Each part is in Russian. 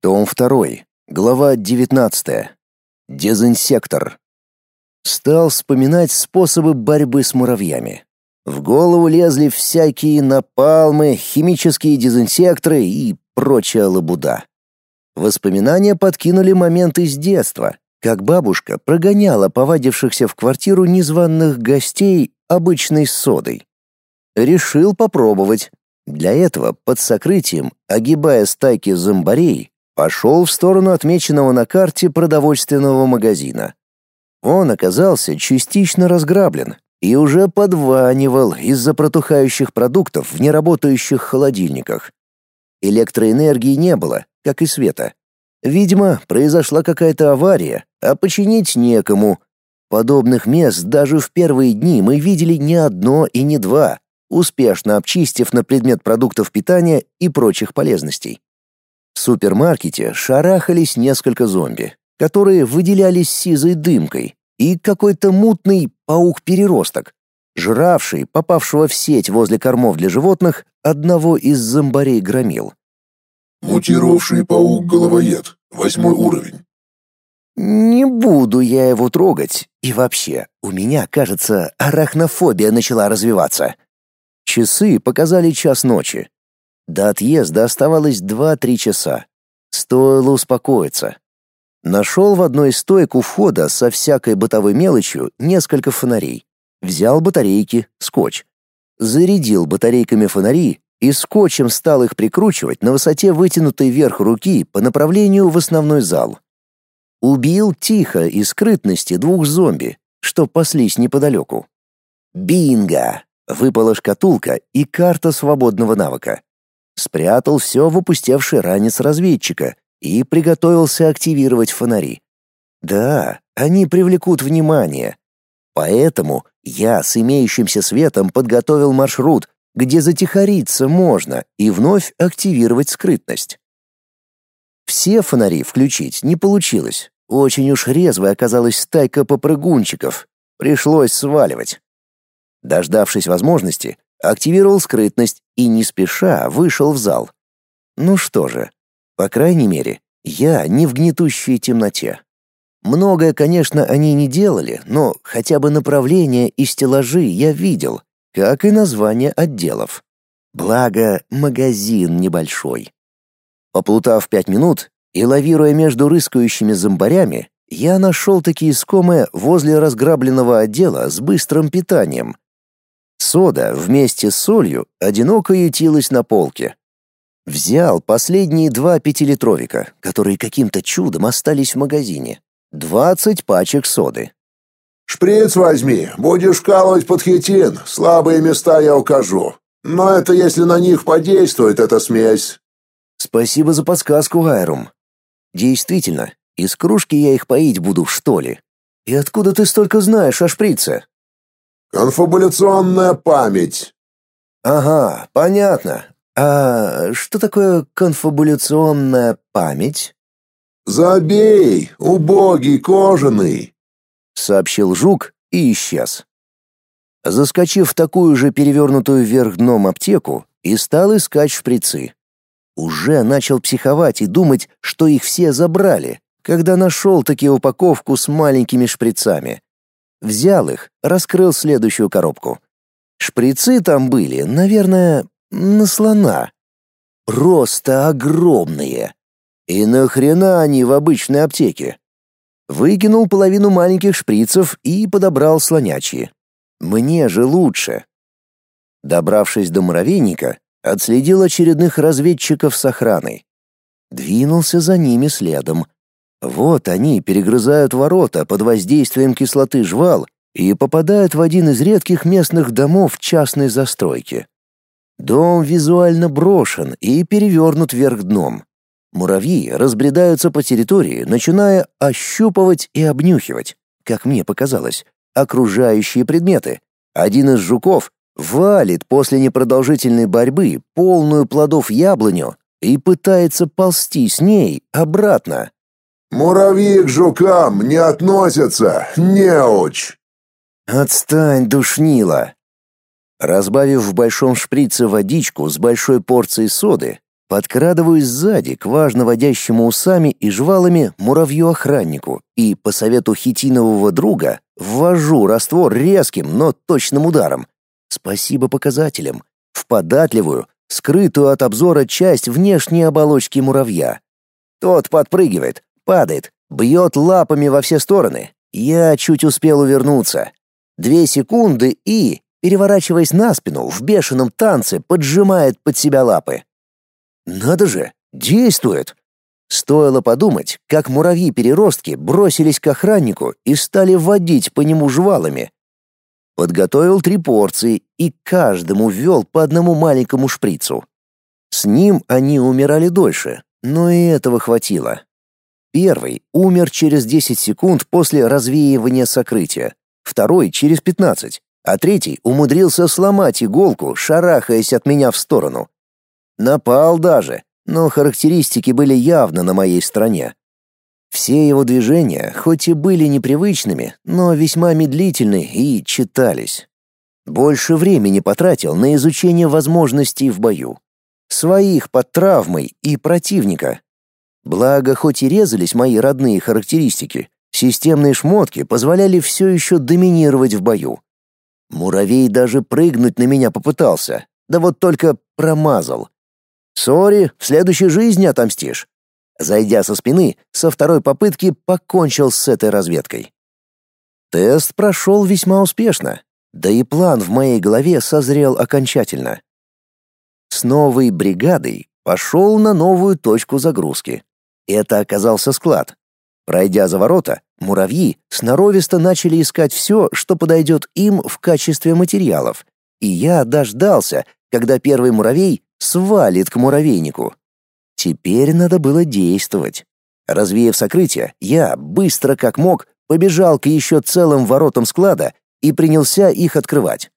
Том 2. Глава 19. Дезинсектор. Стал вспоминать способы борьбы с муравьями. В голову лезли всякие напалмы, химические дезинсекторы и прочая лабуда. Воспоминания подкинули момент из детства, как бабушка прогоняла повадившихся в квартиру незваных гостей обычной содой. Решил попробовать. Для этого под сокрытием, огибая стайки зомбарей, пошел в сторону отмеченного на карте продовольственного магазина. Он оказался частично разграблен и уже подванивал из-за протухающих продуктов в неработающих холодильниках. Электроэнергии не было, как и света. Видимо, произошла какая-то авария, а починить некому. Подобных мест даже в первые дни мы видели не одно и не два, успешно обчистив на предмет продуктов питания и прочих полезностей. В супермаркете шарахались несколько зомби, которые выделялись сизой дымкой, и какой-то мутный паук-переросток, жравший попавшего в сеть возле кормов для животных одного из зомбарей громил. Мутировавший паук-головоед, восьмой уровень. Не буду я его трогать, и вообще, у меня, кажется, арахнофобия начала развиваться. Часы показали час ночи, до отъезда оставалось два-три часа. Стоило успокоиться. Нашел в одной из стоек у входа со всякой бытовой мелочью несколько фонарей. Взял батарейки, скотч. Зарядил батарейками фонари и скотчем стал их прикручивать на высоте вытянутой вверх руки по направлению в основной зал. Убил тихо и скрытности двух зомби, что паслись неподалеку. Бинго! Выпала шкатулка и карта свободного навыка спрятал все в опустевший ранец разведчика и приготовился активировать фонари. Да, они привлекут внимание. Поэтому я с имеющимся светом подготовил маршрут, где затихариться можно и вновь активировать скрытность. Все фонари включить не получилось. Очень уж резвой оказалась стайка попрыгунчиков. Пришлось сваливать. Дождавшись возможности, активировал скрытность и не спеша вышел в зал. Ну что же, по крайней мере, я не в гнетущей темноте. Многое, конечно, они не делали, но хотя бы направления и стеллажи я видел, как и названия отделов. Благо, магазин небольшой. Поплутав пять минут и лавируя между рыскающими зомбарями, я нашел такие искомые возле разграбленного отдела с быстрым питанием, Сода вместе с солью одиноко ютилась на полке. Взял последние два пятилитровика, которые каким-то чудом остались в магазине. Двадцать пачек соды. «Шприц возьми, будешь калывать под хитин, слабые места я укажу. Но это если на них подействует эта смесь». «Спасибо за подсказку, Айрум. Действительно, из кружки я их поить буду, что ли? И откуда ты столько знаешь о шприце?» Конфабуляционная память. Ага, понятно. А что такое конфабуляционная память? Забей, убогий кожаный, сообщил жук и исчез. Заскочив в такую же перевернутую вверх дном аптеку, и стал искать шприцы. Уже начал психовать и думать, что их все забрали, когда нашел таки упаковку с маленькими шприцами. Взял их, раскрыл следующую коробку. Шприцы там были, наверное, на слона. Просто огромные. И нахрена они в обычной аптеке? Выкинул половину маленьких шприцев и подобрал слонячьи. Мне же лучше. Добравшись до муравейника, отследил очередных разведчиков с охраной. Двинулся за ними следом, вот они перегрызают ворота под воздействием кислоты жвал и попадают в один из редких местных домов частной застройки. Дом визуально брошен и перевернут вверх дном. Муравьи разбредаются по территории, начиная ощупывать и обнюхивать, как мне показалось, окружающие предметы. Один из жуков валит после непродолжительной борьбы полную плодов яблоню и пытается ползти с ней обратно. «Муравьи к жукам не относятся, неуч!» «Отстань, душнила!» Разбавив в большом шприце водичку с большой порцией соды, Подкрадываюсь сзади к важно водящему усами и жвалами муравью-охраннику и, по совету хитинового друга, ввожу раствор резким, но точным ударом. Спасибо показателям. В податливую, скрытую от обзора часть внешней оболочки муравья. Тот подпрыгивает, падает, бьет лапами во все стороны. Я чуть успел увернуться. Две секунды и, переворачиваясь на спину, в бешеном танце поджимает под себя лапы. Надо же, действует. Стоило подумать, как муравьи-переростки бросились к охраннику и стали водить по нему жвалами. Подготовил три порции и каждому ввел по одному маленькому шприцу. С ним они умирали дольше, но и этого хватило. Первый умер через 10 секунд после развеивания сокрытия, второй — через 15, а третий умудрился сломать иголку, шарахаясь от меня в сторону. Напал даже, но характеристики были явно на моей стороне. Все его движения, хоть и были непривычными, но весьма медлительны и читались. Больше времени потратил на изучение возможностей в бою. Своих под травмой и противника. Благо, хоть и резались мои родные характеристики, системные шмотки позволяли все еще доминировать в бою. Муравей даже прыгнуть на меня попытался, да вот только промазал. Сори, в следующей жизни отомстишь. Зайдя со спины, со второй попытки покончил с этой разведкой. Тест прошел весьма успешно, да и план в моей голове созрел окончательно. С новой бригадой пошел на новую точку загрузки. Это оказался склад. Пройдя за ворота, муравьи сноровисто начали искать все, что подойдет им в качестве материалов. И я дождался, когда первый муравей свалит к муравейнику. Теперь надо было действовать. Развеяв сокрытие, я, быстро как мог, побежал к еще целым воротам склада и принялся их открывать.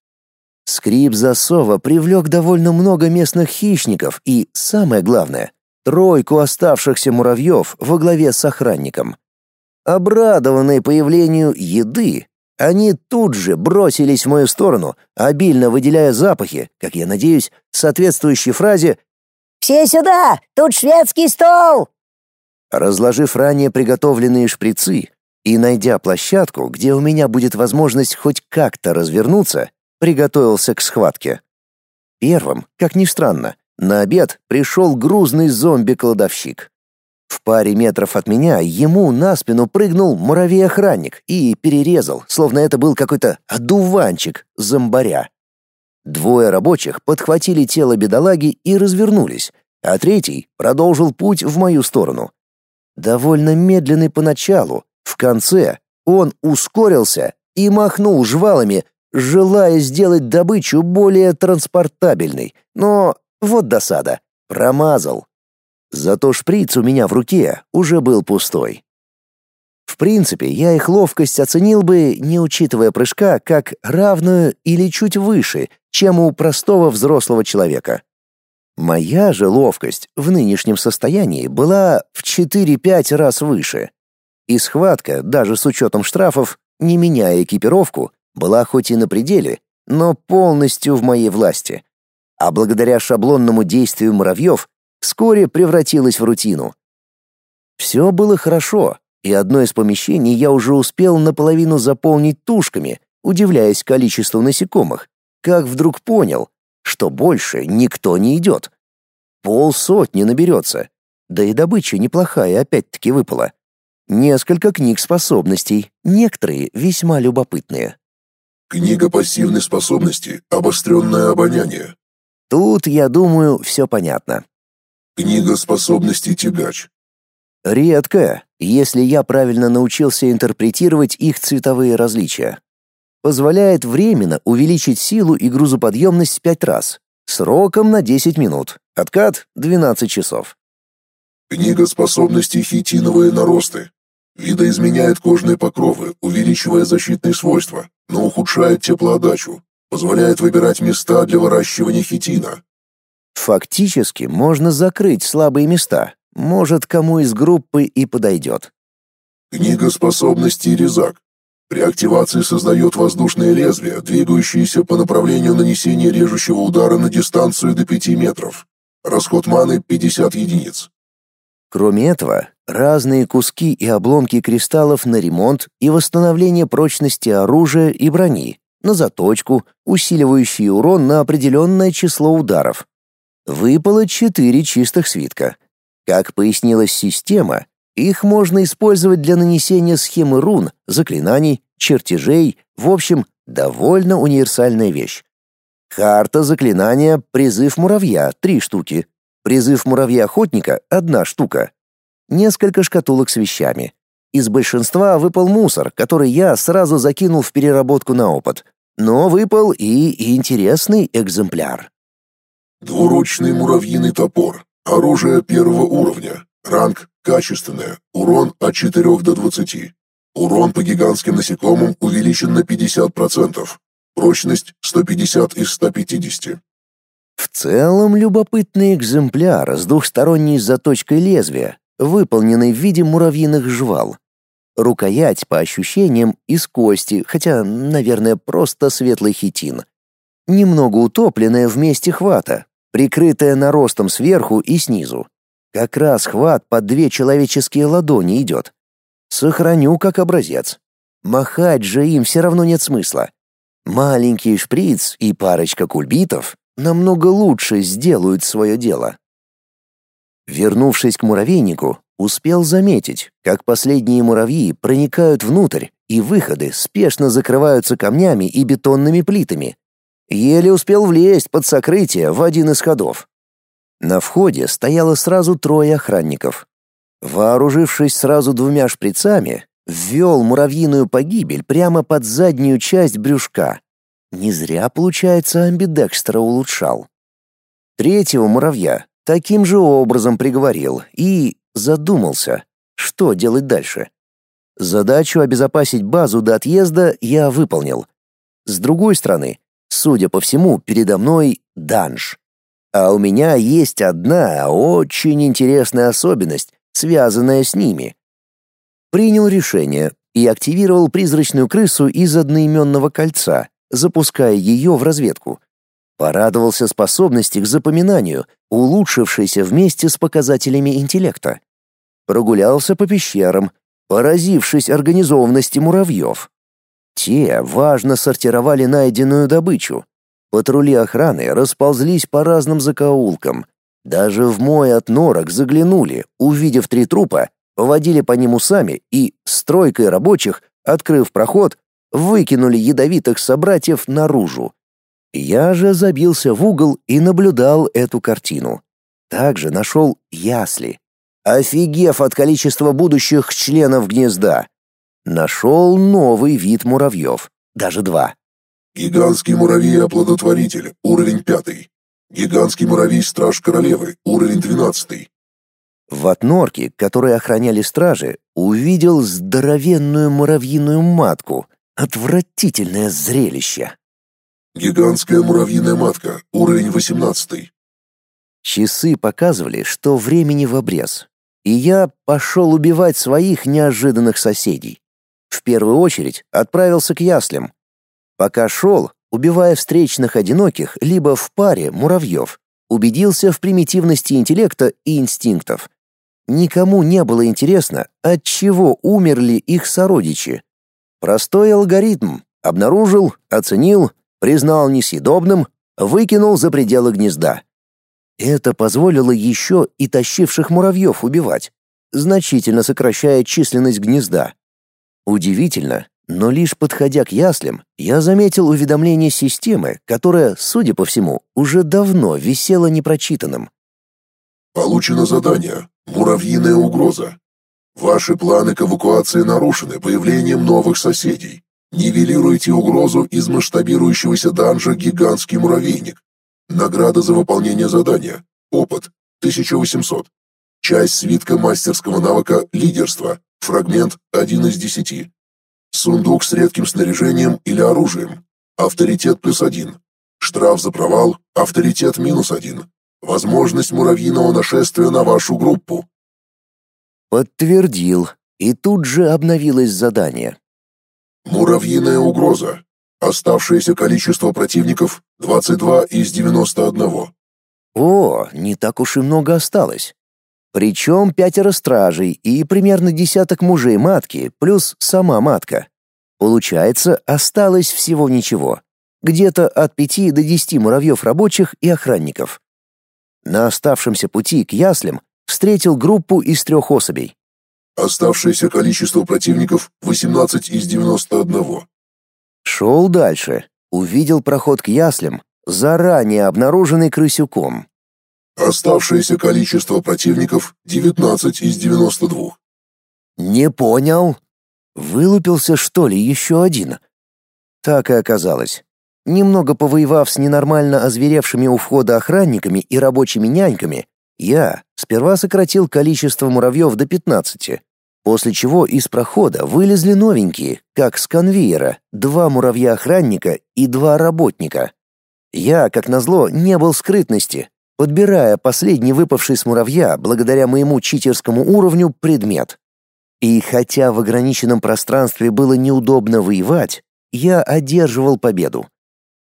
Скрип засова привлек довольно много местных хищников и, самое главное, тройку оставшихся муравьев во главе с охранником. Обрадованные появлению еды, они тут же бросились в мою сторону, обильно выделяя запахи, как я надеюсь, соответствующей фразе «Все сюда! Тут шведский стол!» Разложив ранее приготовленные шприцы и найдя площадку, где у меня будет возможность хоть как-то развернуться, приготовился к схватке. Первым, как ни странно, на обед пришел грузный зомби-кладовщик. В паре метров от меня ему на спину прыгнул муравей-охранник и перерезал, словно это был какой-то одуванчик зомбаря. Двое рабочих подхватили тело бедолаги и развернулись, а третий продолжил путь в мою сторону. Довольно медленный поначалу, в конце он ускорился и махнул жвалами, желая сделать добычу более транспортабельной. Но вот досада, промазал. Зато шприц у меня в руке уже был пустой. В принципе, я их ловкость оценил бы, не учитывая прыжка, как равную или чуть выше, чем у простого взрослого человека. Моя же ловкость в нынешнем состоянии была в 4-5 раз выше. И схватка, даже с учетом штрафов, не меняя экипировку, была хоть и на пределе, но полностью в моей власти. А благодаря шаблонному действию муравьев вскоре превратилась в рутину. Все было хорошо, и одно из помещений я уже успел наполовину заполнить тушками, удивляясь количеству насекомых, как вдруг понял, что больше никто не идет. Полсотни наберется, да и добыча неплохая опять-таки выпала. Несколько книг способностей, некоторые весьма любопытные. Книга пассивной способности «Обостренное обоняние». Тут, я думаю, все понятно. Книга способностей тягач. Редко, если я правильно научился интерпретировать их цветовые различия. Позволяет временно увеличить силу и грузоподъемность в 5 раз. Сроком на 10 минут. Откат 12 часов. Книга способностей хитиновые наросты. Видоизменяет кожные покровы, увеличивая защитные свойства, но ухудшает теплоотдачу. Позволяет выбирать места для выращивания хитина. Фактически можно закрыть слабые места. Может, кому из группы и подойдет. Книга способностей резак. При активации создает воздушное лезвие, двигающееся по направлению нанесения режущего удара на дистанцию до 5 метров. Расход маны 50 единиц. Кроме этого, разные куски и обломки кристаллов на ремонт и восстановление прочности оружия и брони, на заточку, усиливающие урон на определенное число ударов. Выпало четыре чистых свитка. Как пояснилась система, их можно использовать для нанесения схемы рун, заклинаний, чертежей, в общем, довольно универсальная вещь. Карта заклинания «Призыв муравья» — три штуки, «Призыв муравья-охотника» — одна штука, несколько шкатулок с вещами. Из большинства выпал мусор, который я сразу закинул в переработку на опыт. Но выпал и интересный экземпляр. Двуручный муравьиный топор. Оружие первого уровня. Ранг качественное. Урон от 4 до 20. Урон по гигантским насекомым увеличен на 50%. Прочность 150 из 150. В целом любопытный экземпляр с двухсторонней заточкой лезвия, выполненный в виде муравьиных жвал. Рукоять, по ощущениям, из кости, хотя, наверное, просто светлый хитин. Немного утопленная вместе хвата, прикрытая наростом сверху и снизу. Как раз хват под две человеческие ладони идет. Сохраню как образец. Махать же им все равно нет смысла. Маленький шприц и парочка кульбитов намного лучше сделают свое дело. Вернувшись к муравейнику, успел заметить, как последние муравьи проникают внутрь, и выходы спешно закрываются камнями и бетонными плитами. Еле успел влезть под сокрытие в один из ходов. На входе стояло сразу трое охранников. Вооружившись сразу двумя шприцами, ввел муравьиную погибель прямо под заднюю часть брюшка. Не зря, получается, амбидекстера улучшал. Третьего муравья таким же образом приговорил и задумался, что делать дальше. Задачу обезопасить базу до отъезда я выполнил. С другой стороны, судя по всему, передо мной данж. А у меня есть одна очень интересная особенность, связанная с ними. Принял решение и активировал призрачную крысу из одноименного кольца, запуская ее в разведку. Порадовался способности к запоминанию, улучшившейся вместе с показателями интеллекта. Прогулялся по пещерам, поразившись организованности муравьев. Те важно сортировали найденную добычу. Патрули охраны расползлись по разным закоулкам. Даже в мой отнорок заглянули, увидев три трупа, поводили по ним усами и, стройкой рабочих, открыв проход, выкинули ядовитых собратьев наружу. Я же забился в угол и наблюдал эту картину. Также нашел ясли. Офигев от количества будущих членов гнезда. Нашел новый вид муравьев, даже два. Гигантский муравей-оплодотворитель, уровень пятый. Гигантский муравей-страж королевы, уровень двенадцатый. В отнорке, которые охраняли стражи, увидел здоровенную муравьиную матку. Отвратительное зрелище. Гигантская муравьиная матка, уровень 18. Часы показывали, что времени в обрез, и я пошел убивать своих неожиданных соседей. В первую очередь отправился к яслям. Пока шел, убивая встречных одиноких либо в паре муравьев, убедился в примитивности интеллекта и инстинктов. Никому не было интересно, от чего умерли их сородичи. Простой алгоритм. Обнаружил, оценил, признал несъедобным, выкинул за пределы гнезда. Это позволило еще и тащивших муравьев убивать, значительно сокращая численность гнезда. Удивительно, но лишь подходя к яслям, я заметил уведомление системы, которое, судя по всему, уже давно висело непрочитанным. Получено задание «Муравьиная угроза». Ваши планы к эвакуации нарушены появлением новых соседей. Нивелируйте угрозу из масштабирующегося данжа «Гигантский муравейник». Награда за выполнение задания. Опыт. 1800. Часть свитка мастерского навыка «Лидерство». Фрагмент 1 из 10. Сундук с редким снаряжением или оружием. Авторитет плюс 1. Штраф за провал. Авторитет минус 1. Возможность муравьиного нашествия на вашу группу. Подтвердил, и тут же обновилось задание. Муравьиная угроза. Оставшееся количество противников 22 из 91. О, не так уж и много осталось. Причем пятеро стражей и примерно десяток мужей матки, плюс сама матка. Получается, осталось всего ничего. Где-то от пяти до десяти муравьев рабочих и охранников. На оставшемся пути к яслям встретил группу из трех особей. Оставшееся количество противников 18 из 91. Шел дальше. Увидел проход к яслям, заранее обнаруженный крысюком. Оставшееся количество противников 19 из 92. Не понял. Вылупился что ли еще один? Так и оказалось. Немного повоевав с ненормально озверевшими у входа охранниками и рабочими няньками, я сперва сократил количество муравьев до 15, после чего из прохода вылезли новенькие, как с конвейера, два муравья-охранника и два работника. Я, как назло, не был скрытности, подбирая последний выпавший с муравья, благодаря моему читерскому уровню, предмет. И хотя в ограниченном пространстве было неудобно воевать, я одерживал победу.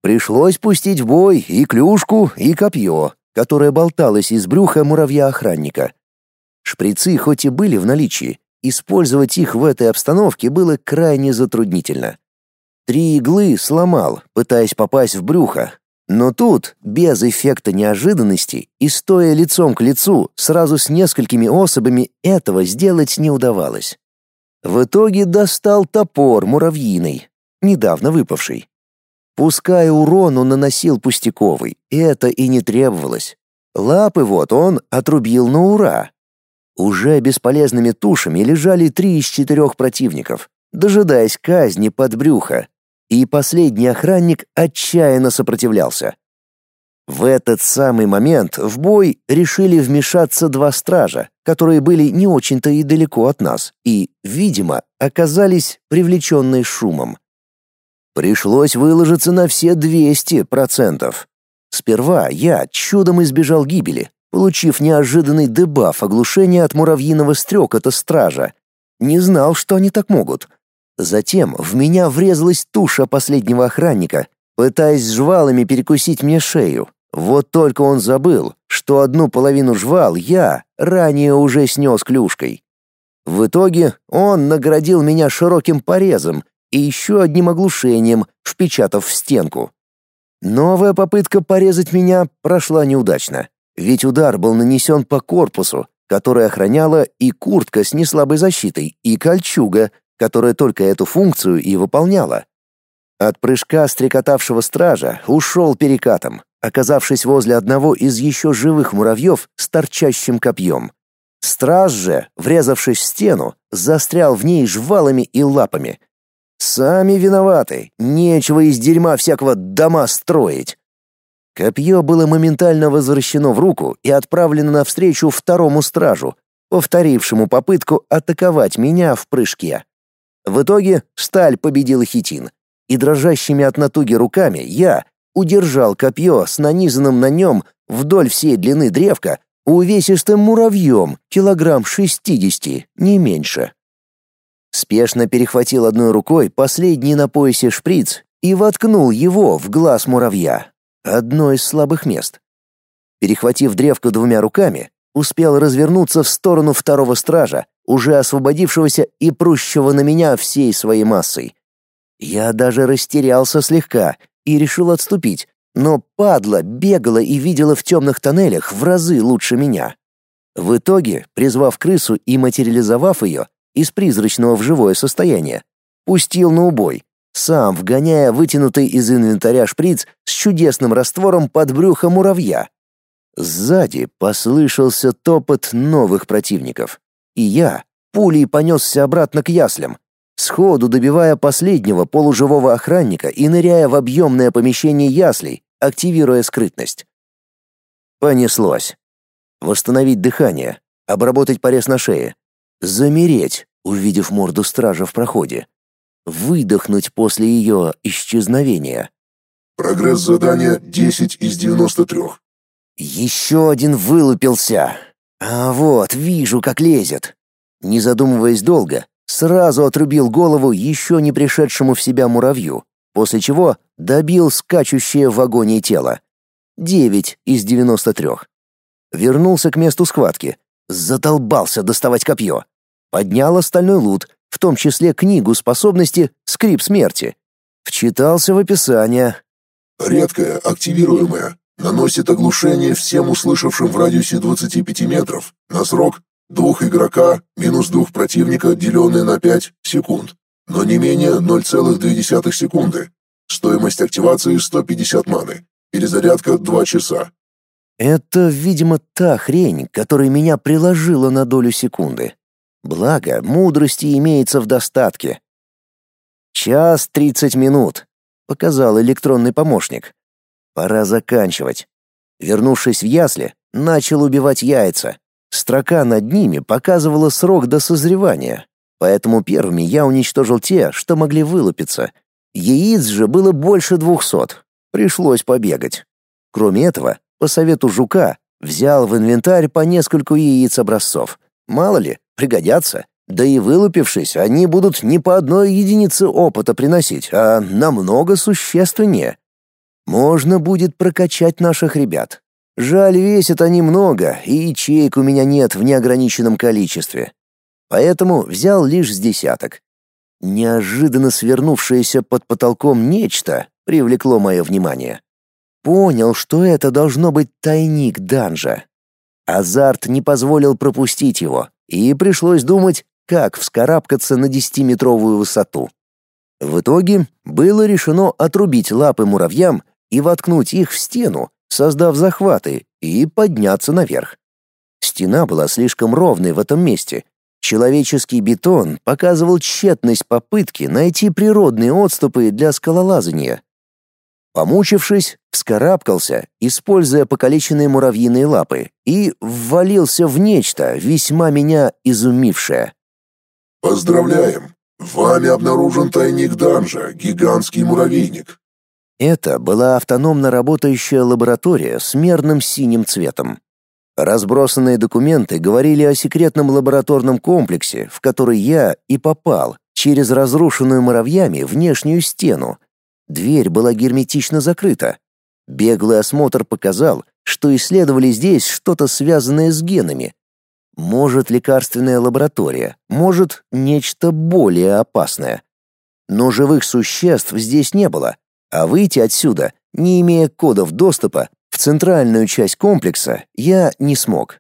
Пришлось пустить в бой и клюшку, и копье, которое болталось из брюха муравья-охранника. Шприцы хоть и были в наличии, использовать их в этой обстановке было крайне затруднительно. Три иглы сломал, пытаясь попасть в брюхо, но тут, без эффекта неожиданности и стоя лицом к лицу сразу с несколькими особами, этого сделать не удавалось. В итоге достал топор муравьиный, недавно выпавший. Пускай урон он наносил пустяковый, это и не требовалось. Лапы вот он отрубил на ура. Уже бесполезными тушами лежали три из четырех противников, дожидаясь казни под брюхо, и последний охранник отчаянно сопротивлялся. В этот самый момент в бой решили вмешаться два стража, которые были не очень-то и далеко от нас, и, видимо, оказались привлеченные шумом. Пришлось выложиться на все 200%. Сперва я чудом избежал гибели, получив неожиданный дебаф оглушения от муравьиного стрекота стража. Не знал, что они так могут — Затем в меня врезалась туша последнего охранника, пытаясь жвалами перекусить мне шею. Вот только он забыл, что одну половину жвал я ранее уже снес клюшкой. В итоге он наградил меня широким порезом и еще одним оглушением, впечатав в стенку. Новая попытка порезать меня прошла неудачно, ведь удар был нанесен по корпусу, который охраняла и куртка с неслабой защитой, и кольчуга, которая только эту функцию и выполняла. От прыжка стрекотавшего стража ушел перекатом, оказавшись возле одного из еще живых муравьев с торчащим копьем. Страж же, врезавшись в стену, застрял в ней жвалами и лапами. Сами виноваты, нечего из дерьма всякого дома строить. Копье было моментально возвращено в руку и отправлено навстречу второму стражу, повторившему попытку атаковать меня в прыжке. В итоге сталь победила хитин, и дрожащими от натуги руками я удержал копье с нанизанным на нем вдоль всей длины древка увесистым муравьем килограмм шестидесяти, не меньше. Спешно перехватил одной рукой последний на поясе шприц и воткнул его в глаз муравья, одно из слабых мест. Перехватив древко двумя руками, успел развернуться в сторону второго стража, уже освободившегося и прущего на меня всей своей массой. Я даже растерялся слегка и решил отступить, но падла бегала и видела в темных тоннелях в разы лучше меня. В итоге, призвав крысу и материализовав ее из призрачного в живое состояние, пустил на убой, сам вгоняя вытянутый из инвентаря шприц с чудесным раствором под брюхо муравья. Сзади послышался топот новых противников, и я пулей понесся обратно к яслям, сходу добивая последнего полуживого охранника и ныряя в объемное помещение яслей, активируя скрытность. Понеслось. Восстановить дыхание, обработать порез на шее, замереть, увидев морду стража в проходе, выдохнуть после ее исчезновения. Прогресс задания 10 из 93. Еще один вылупился. А вот, вижу, как лезет. Не задумываясь долго, сразу отрубил голову еще не пришедшему в себя муравью, после чего добил скачущее в агонии тело. 9 из 93. Вернулся к месту схватки. Задолбался доставать копье. Поднял остальной лут, в том числе книгу способности «Скрип смерти». Вчитался в описание. Редкая, активируемая, наносит оглушение всем услышавшим в радиусе 25 метров на срок двух игрока минус двух противника, деленное на 5 секунд, но не менее 0,2 секунды. Стоимость активации 150 маны. Перезарядка 2 часа. Это, видимо, та хрень, которая меня приложила на долю секунды. Благо, мудрости имеется в достатке. «Час тридцать минут», — показал электронный помощник. «Пора заканчивать». Вернувшись в ясли, начал убивать яйца. Строка над ними показывала срок до созревания, поэтому первыми я уничтожил те, что могли вылупиться. Яиц же было больше двухсот. Пришлось побегать. Кроме этого, по совету жука, взял в инвентарь по нескольку яиц образцов. Мало ли, пригодятся. Да и вылупившись, они будут не по одной единице опыта приносить, а намного существеннее. Можно будет прокачать наших ребят. Жаль, весят они много, и ячеек у меня нет в неограниченном количестве. Поэтому взял лишь с десяток. Неожиданно свернувшееся под потолком нечто привлекло мое внимание. Понял, что это должно быть тайник данжа. Азарт не позволил пропустить его, и пришлось думать, как вскарабкаться на десятиметровую высоту. В итоге было решено отрубить лапы муравьям и воткнуть их в стену, создав захваты, и подняться наверх. Стена была слишком ровной в этом месте. Человеческий бетон показывал тщетность попытки найти природные отступы для скалолазания. Помучившись, вскарабкался, используя покалеченные муравьиные лапы, и ввалился в нечто, весьма меня изумившее. «Поздравляем! Вами обнаружен тайник данжа, гигантский муравейник. Это была автономно работающая лаборатория с мерным синим цветом. Разбросанные документы говорили о секретном лабораторном комплексе, в который я и попал через разрушенную муравьями внешнюю стену. Дверь была герметично закрыта. Беглый осмотр показал, что исследовали здесь что-то связанное с генами. Может, лекарственная лаборатория, может, нечто более опасное. Но живых существ здесь не было, а выйти отсюда, не имея кодов доступа, в центральную часть комплекса я не смог.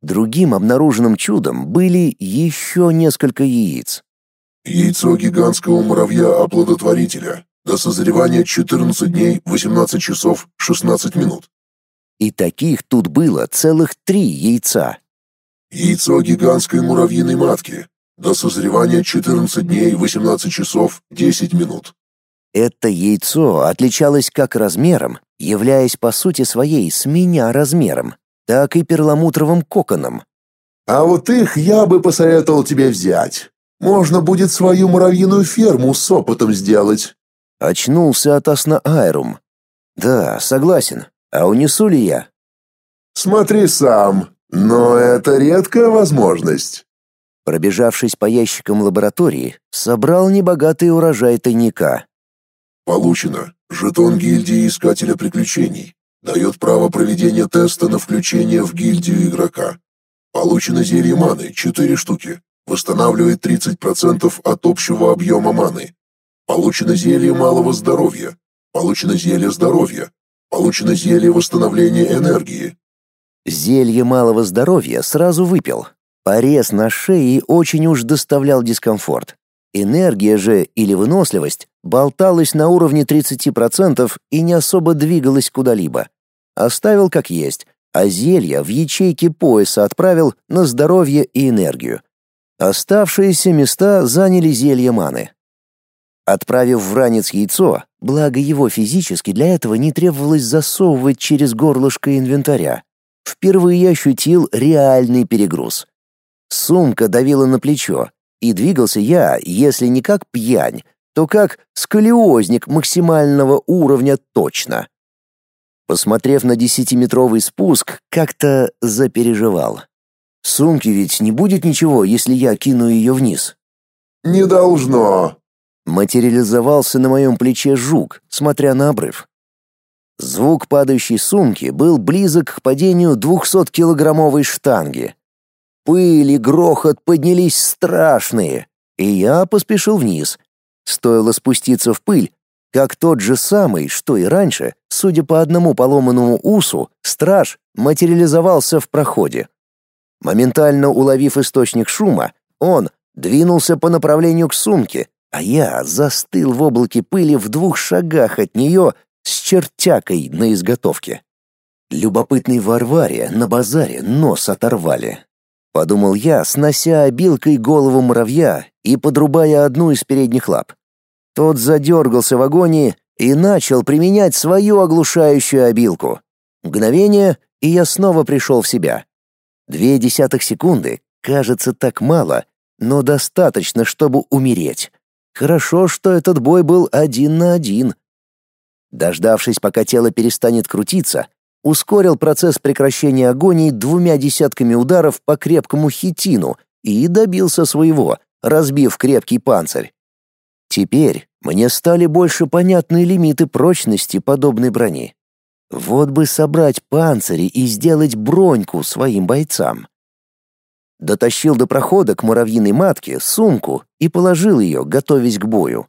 Другим обнаруженным чудом были еще несколько яиц. Яйцо гигантского муравья-оплодотворителя. До созревания 14 дней, 18 часов, 16 минут. И таких тут было целых три яйца. Яйцо гигантской муравьиной матки. До созревания 14 дней, 18 часов, 10 минут. Это яйцо отличалось как размером, являясь по сути своей с меня размером, так и перламутровым коконом. А вот их я бы посоветовал тебе взять. Можно будет свою муравьиную ферму с опытом сделать. Очнулся от сна Айрум. Да, согласен. А унесу ли я? Смотри сам. Но это редкая возможность. Пробежавшись по ящикам лаборатории, собрал небогатый урожай тайника. Получено. Жетон гильдии Искателя Приключений. Дает право проведения теста на включение в гильдию игрока. Получено зелье маны, 4 штуки. Восстанавливает 30% от общего объема маны. Получено зелье малого здоровья. Получено зелье здоровья. Получено зелье восстановления энергии. Зелье малого здоровья сразу выпил. Порез на шее очень уж доставлял дискомфорт. Энергия же или выносливость болталась на уровне 30% и не особо двигалась куда-либо. Оставил как есть, а зелья в ячейки пояса отправил на здоровье и энергию. Оставшиеся места заняли зелья маны. Отправив в ранец яйцо, благо его физически для этого не требовалось засовывать через горлышко инвентаря, впервые ощутил реальный перегруз. Сумка давила на плечо, и двигался я, если не как пьянь, то как сколиозник максимального уровня точно. Посмотрев на десятиметровый спуск, как-то запереживал. Сумки ведь не будет ничего, если я кину ее вниз. Не должно. Материализовался на моем плече жук, смотря на обрыв. Звук падающей сумки был близок к падению 200-килограммовой штанги. Пыль и грохот поднялись страшные, и я поспешил вниз. Стоило спуститься в пыль, как тот же самый, что и раньше, судя по одному поломанному усу, страж материализовался в проходе. Моментально уловив источник шума, он двинулся по направлению к сумке, а я застыл в облаке пыли в двух шагах от нее с чертякой на изготовке. Любопытный Варваре на базаре нос оторвали. Подумал я, снося обилкой голову муравья и подрубая одну из передних лап. Тот задергался в агонии и начал применять свою оглушающую обилку. Мгновение, и я снова пришел в себя. Две десятых секунды, кажется, так мало, но достаточно, чтобы умереть. Хорошо, что этот бой был один на один. Дождавшись, пока тело перестанет крутиться, ускорил процесс прекращения агонии двумя десятками ударов по крепкому хитину и добился своего, разбив крепкий панцирь. Теперь мне стали больше понятны лимиты прочности подобной брони. Вот бы собрать панцири и сделать броньку своим бойцам. Дотащил до прохода к муравьиной матке сумку и положил ее, готовясь к бою.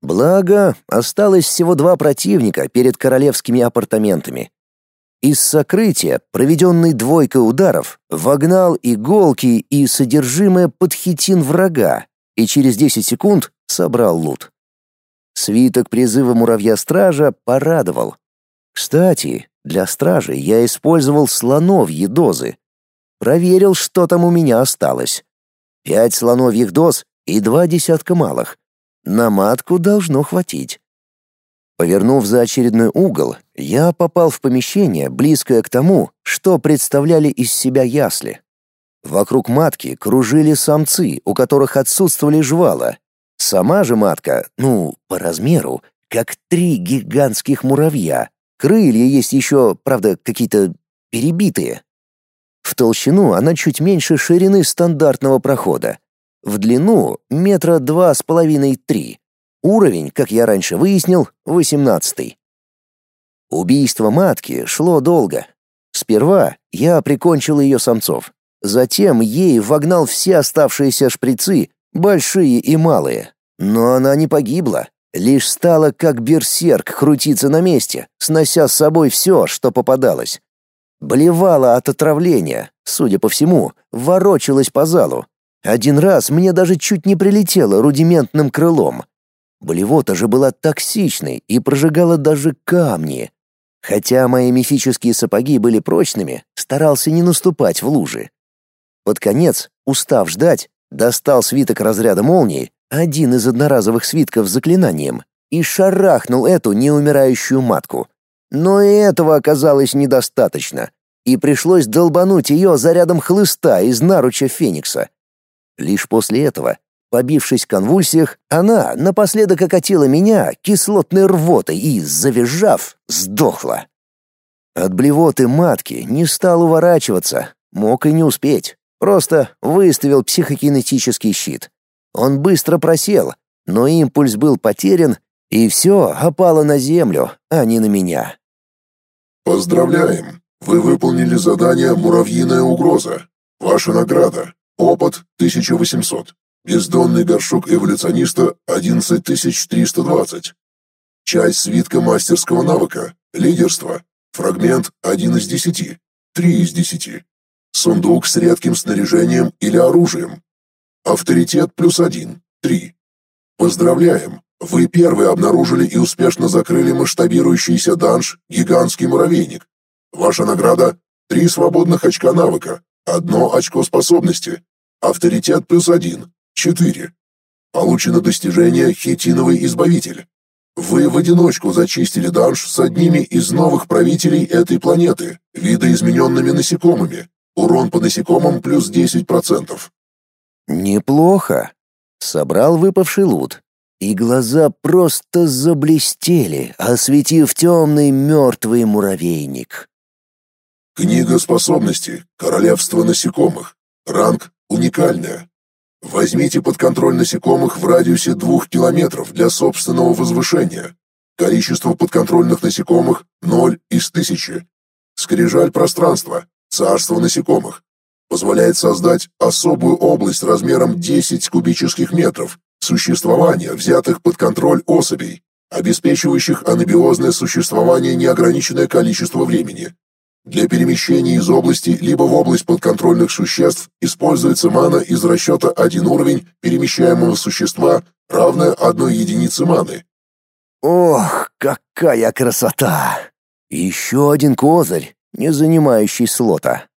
Благо, осталось всего два противника перед королевскими апартаментами. Из сокрытия, проведенной двойкой ударов, вогнал иголки и содержимое под хитин врага, и через 10 секунд собрал лут. Свиток призыва муравья-стража порадовал. Кстати, для стражи я использовал слоновьи дозы, Проверил, что там у меня осталось. Пять слоновьих доз и два десятка малых. На матку должно хватить. Повернув за очередной угол, я попал в помещение, близкое к тому, что представляли из себя ясли. Вокруг матки кружили самцы, у которых отсутствовали жвала. Сама же матка, ну, по размеру, как три гигантских муравья. Крылья есть еще, правда, какие-то перебитые. В толщину она чуть меньше ширины стандартного прохода. В длину метра два с половиной-три. Уровень, как я раньше выяснил, восемнадцатый. Убийство матки шло долго. Сперва я прикончил ее самцов. Затем ей вогнал все оставшиеся шприцы, большие и малые. Но она не погибла, лишь стала как берсерк крутиться на месте, снося с собой все, что попадалось. Блевала от отравления, судя по всему, ворочалась по залу. Один раз мне даже чуть не прилетело рудиментным крылом. Блевота же была токсичной и прожигала даже камни. Хотя мои мифические сапоги были прочными, старался не наступать в лужи. Под конец, устав ждать, достал свиток разряда молнии, один из одноразовых свитков с заклинанием, и шарахнул эту неумирающую матку. Но и этого оказалось недостаточно, и пришлось долбануть ее зарядом хлыста из наруча Феникса. Лишь после этого, побившись в конвульсиях, она напоследок окатила меня кислотной рвотой и, завизжав, сдохла. От блевоты матки не стал уворачиваться, мог и не успеть. Просто выставил психокинетический щит. Он быстро просел, но импульс был потерян, и все опало на землю, а не на меня. Поздравляем! Вы выполнили задание «Муравьиная угроза». Ваша награда – опыт 1800. Бездонный горшок эволюциониста 11320. Часть свитка мастерского навыка. Лидерство. Фрагмент 1 из 10. 3 из 10. Сундук с редким снаряжением или оружием. Авторитет плюс 1. 3. Поздравляем! Вы первые обнаружили и успешно закрыли масштабирующийся данж «Гигантский муравейник». Ваша награда – три свободных очка навыка, одно очко способности, авторитет плюс один, четыре. Получено достижение «Хитиновый избавитель». Вы в одиночку зачистили данж с одними из новых правителей этой планеты, видоизмененными насекомыми. Урон по насекомым плюс 10%. Неплохо. Собрал выпавший лут, и глаза просто заблестели, осветив темный мертвый муравейник. Книга способностей. Королевство насекомых. Ранг уникальная. Возьмите под контроль насекомых в радиусе двух километров для собственного возвышения. Количество подконтрольных насекомых – 0 из 1000. Скрижаль пространства, царство насекомых. Позволяет создать особую область размером 10 кубических метров существования взятых под контроль особей, обеспечивающих анабиозное существование неограниченное количество времени. Для перемещения из области либо в область подконтрольных существ используется мана из расчета один уровень перемещаемого существа, равная одной единице маны. Ох, какая красота! Еще один козырь, не занимающий слота.